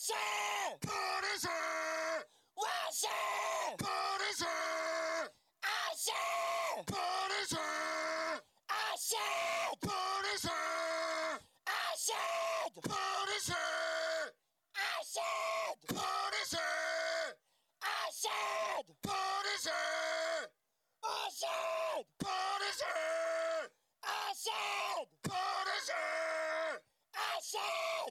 Punisher! Washer! Punisher! Asher! Punisher! Asher! Punisher! Asher! Punisher! Asher! Punisher! Asher! Punisher! Asher! Punisher! Asher! Punisher! Asher! Punisher!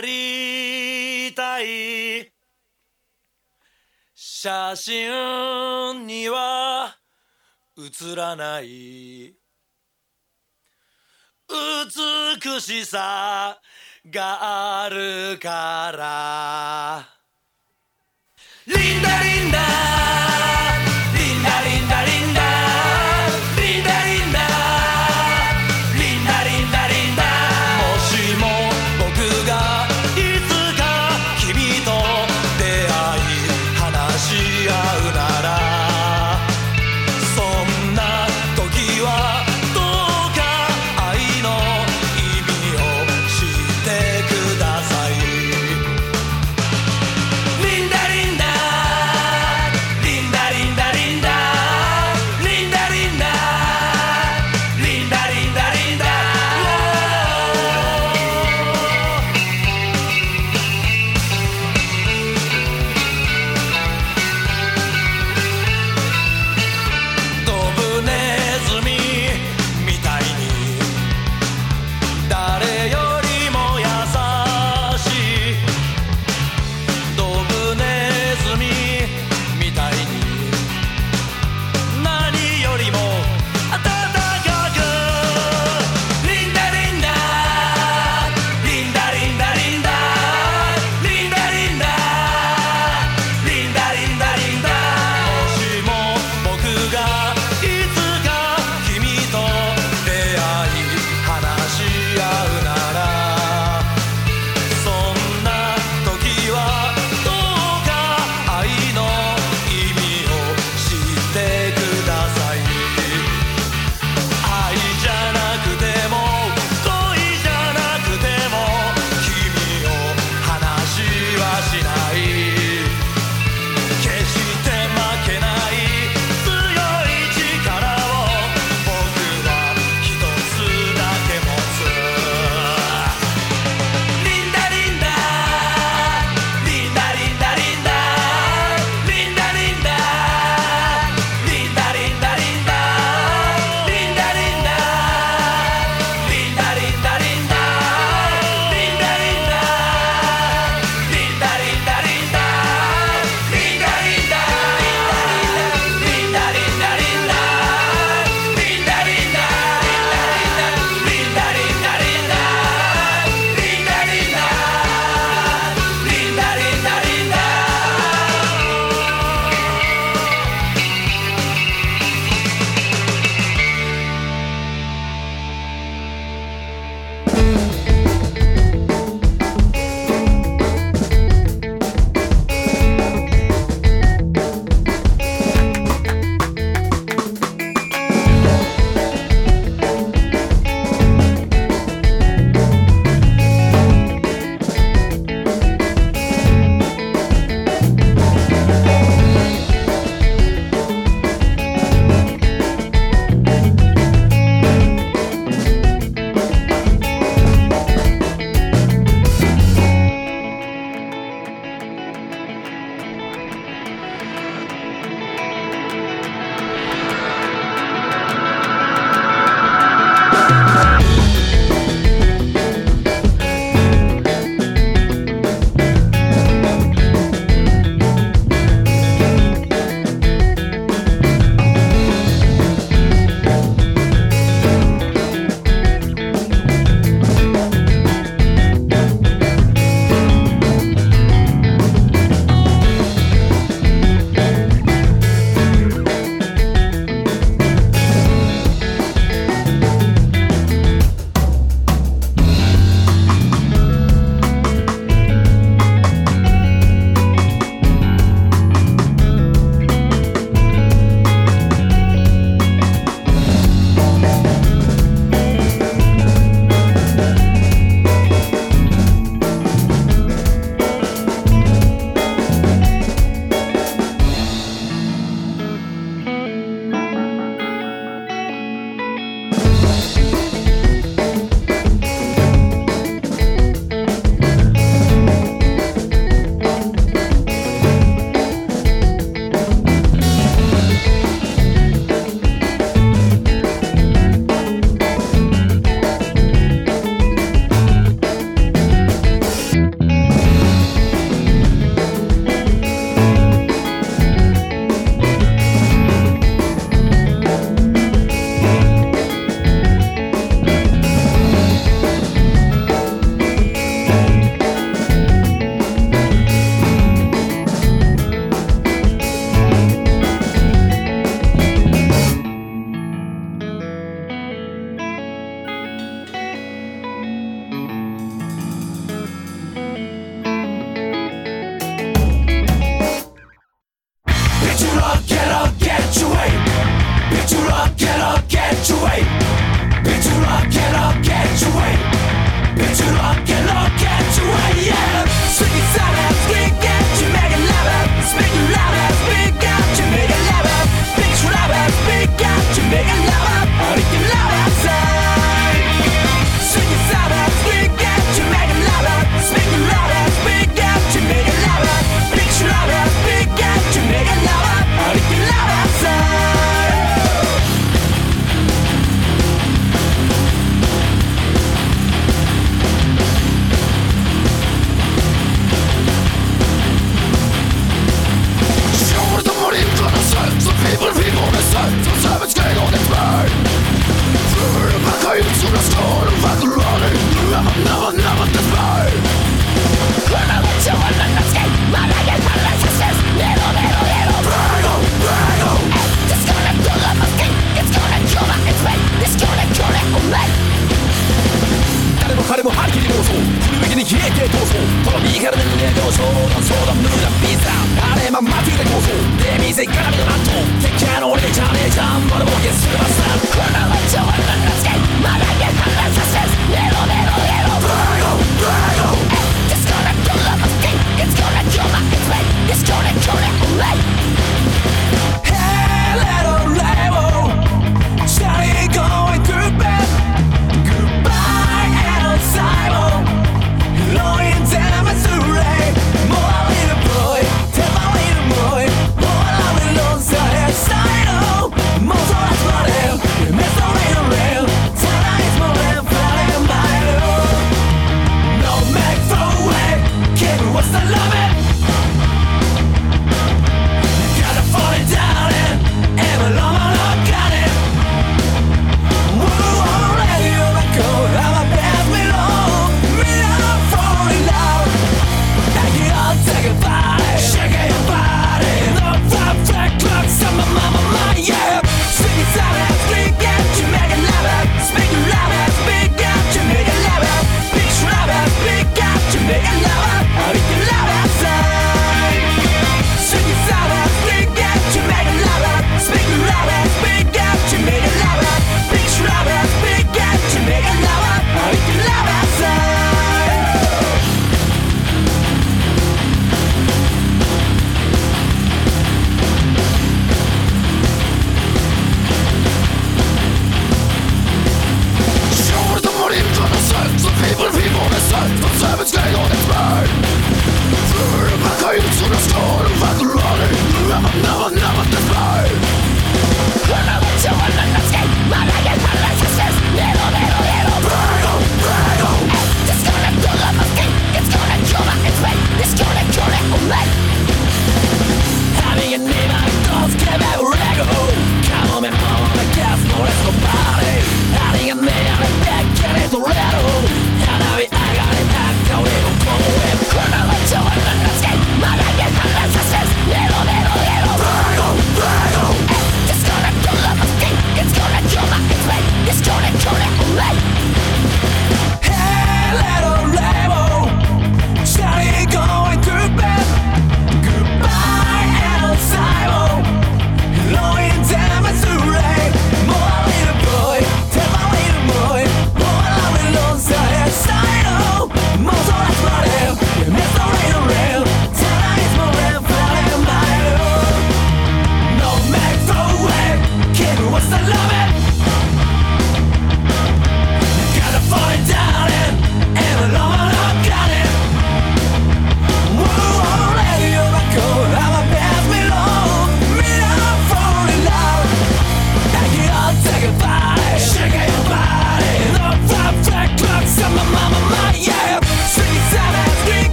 りたい写真には映らない美しさがあるから。リンダリンダリンダリンダリンダ。